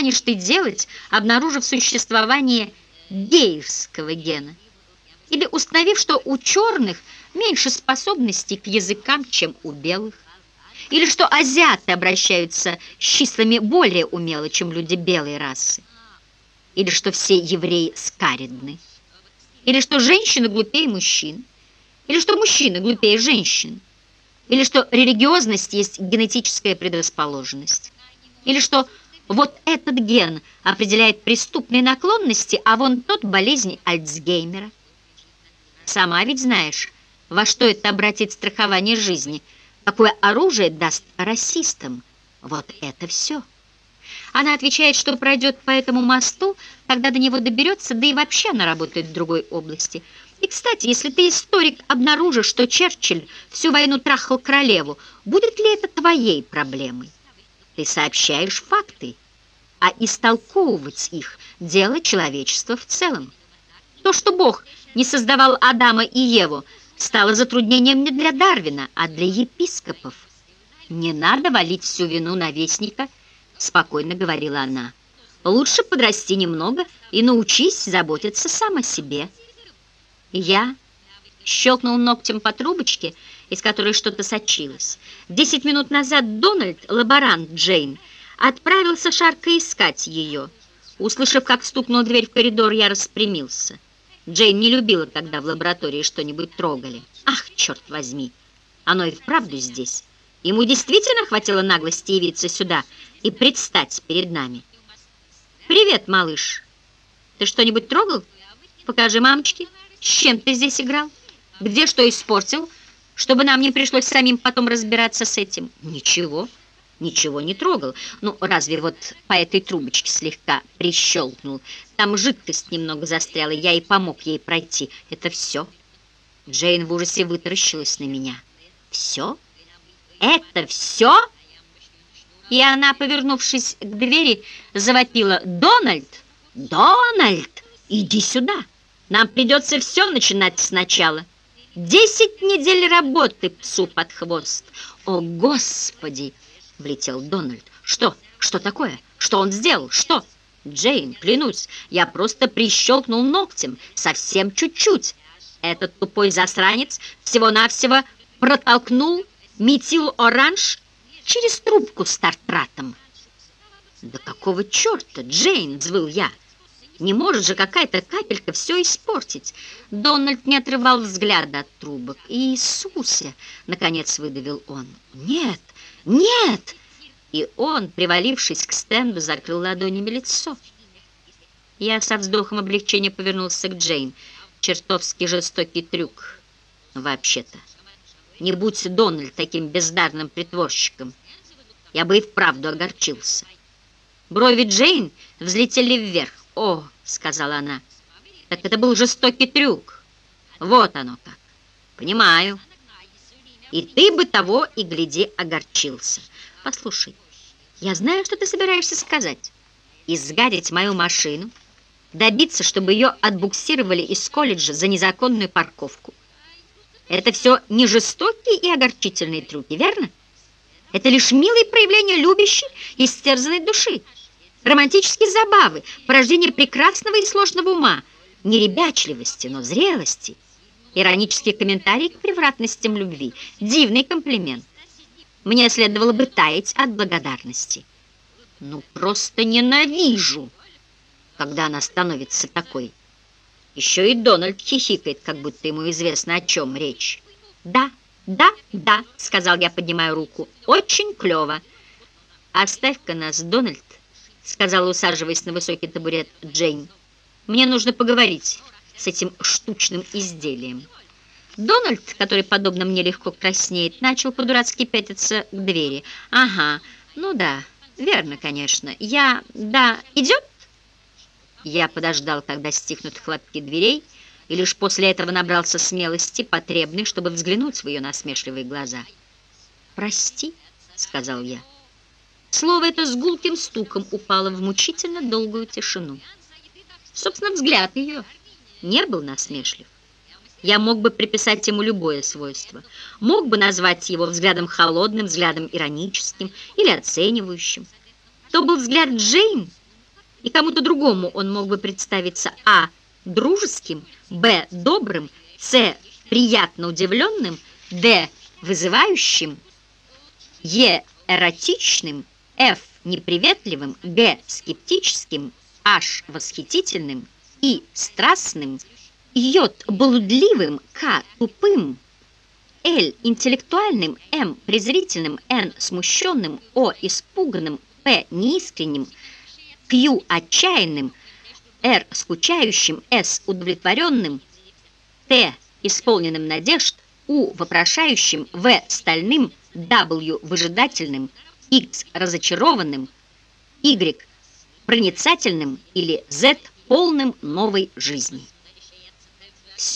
станешь ты делать, обнаружив существование гейского гена? Или установив, что у черных меньше способностей к языкам, чем у белых? Или что азиаты обращаются с числами более умело, чем люди белой расы? Или что все евреи скаридны? Или что женщины глупее мужчин? Или что мужчины глупее женщин? Или что религиозность есть генетическая предрасположенность? Или что вот этот ген определяет преступные наклонности, а вон тот болезнь Альцгеймера? Сама ведь знаешь, во что это обратит страхование жизни, какое оружие даст расистам. Вот это все. Она отвечает, что пройдет по этому мосту, когда до него доберется, да и вообще она работает в другой области. И, кстати, если ты, историк, обнаружишь, что Черчилль всю войну трахал королеву, будет ли это твоей проблемой? Ты сообщаешь факты, а истолковывать их – дело человечества в целом. То, что Бог не создавал Адама и Еву, стало затруднением не для Дарвина, а для епископов. Не надо валить всю вину на вестника – спокойно говорила она. Лучше подрасти немного и научись заботиться сам о себе. Я щелкнул ногтем по трубочке, из которой что-то сочилось. Десять минут назад Дональд, лаборант Джейн, отправился шарко искать ее. Услышав, как стукнула дверь в коридор, я распрямился. Джейн не любила, когда в лаборатории что-нибудь трогали. Ах, черт возьми, оно и вправду здесь. Ему действительно хватило наглости явиться сюда и предстать перед нами. «Привет, малыш. Ты что-нибудь трогал? Покажи мамочке, с чем ты здесь играл? Где что испортил, чтобы нам не пришлось самим потом разбираться с этим?» «Ничего, ничего не трогал. Ну, разве вот по этой трубочке слегка прищелкнул. Там жидкость немного застряла, я и помог ей пройти. Это все». Джейн в ужасе вытаращилась на меня. «Все?» это все?» И она, повернувшись к двери, завопила «Дональд! Дональд! Иди сюда! Нам придется все начинать сначала. Десять недель работы псу под хвост!» «О, Господи!» — влетел Дональд. «Что? Что такое? Что он сделал? Что?» «Джейн, клянусь, я просто прищелкнул ногтем, совсем чуть-чуть. Этот тупой засранец всего-навсего протолкнул метил-оранж через трубку с тартратом. «Да какого черта, Джейн!» — взвыл я. «Не может же какая-то капелька все испортить!» Дональд не отрывал взгляда от трубок. «Иисусе!» — наконец выдавил он. «Нет! Нет!» И он, привалившись к стенду, закрыл ладонями лицо. Я со вздохом облегчения повернулся к Джейн. Чертовски жестокий трюк, вообще-то. Не будь Дональд таким бездарным притворщиком, я бы и вправду огорчился. Брови Джейн взлетели вверх. «О!» — сказала она. «Так это был жестокий трюк. Вот оно как. Понимаю. И ты бы того и гляди огорчился. Послушай, я знаю, что ты собираешься сказать. Изгадить мою машину, добиться, чтобы ее отбуксировали из колледжа за незаконную парковку, это все не жестокие и огорчительные трюки, верно? Это лишь милые проявления любящей и стерзанной души, романтические забавы, порождение прекрасного и сложного ума, не ребячливости, но зрелости, иронические комментарии к превратностям любви, дивный комплимент. Мне следовало бы таять от благодарности. Ну, просто ненавижу, когда она становится такой. Еще и Дональд хихикает, как будто ему известно, о чем речь. «Да, да, да», — сказал я, поднимая руку. «Очень клево». «Оставь-ка нас, Дональд», — сказала, усаживаясь на высокий табурет Джейн. «Мне нужно поговорить с этим штучным изделием». Дональд, который, подобно мне, легко краснеет, начал по-дурацки пятиться к двери. «Ага, ну да, верно, конечно. Я... Да, идет?» Я подождал, когда стихнут хлопки дверей, и лишь после этого набрался смелости, потребной, чтобы взглянуть в ее насмешливые глаза. «Прости», — сказал я. Слово это с гулким стуком упало в мучительно долгую тишину. Собственно, взгляд ее не был насмешлив. Я мог бы приписать ему любое свойство. Мог бы назвать его взглядом холодным, взглядом ироническим или оценивающим. То был взгляд Джейн, и кому-то другому он мог бы представиться а. дружеским, б. добрым, с. приятно удивленным, д. вызывающим, е. эротичным, ф. неприветливым, г. скептическим, h. восхитительным, и. страстным, й. блудливым, к. тупым, Л. интеллектуальным, М. презрительным, Н. смущенным, О. испуганным, П. неискренним, Q отчаянным, R скучающим, S удовлетворенным, Т исполненным надежд, У вопрошающим, В стальным, W выжидательным, X разочарованным, Y проницательным или Z полным новой жизни. Все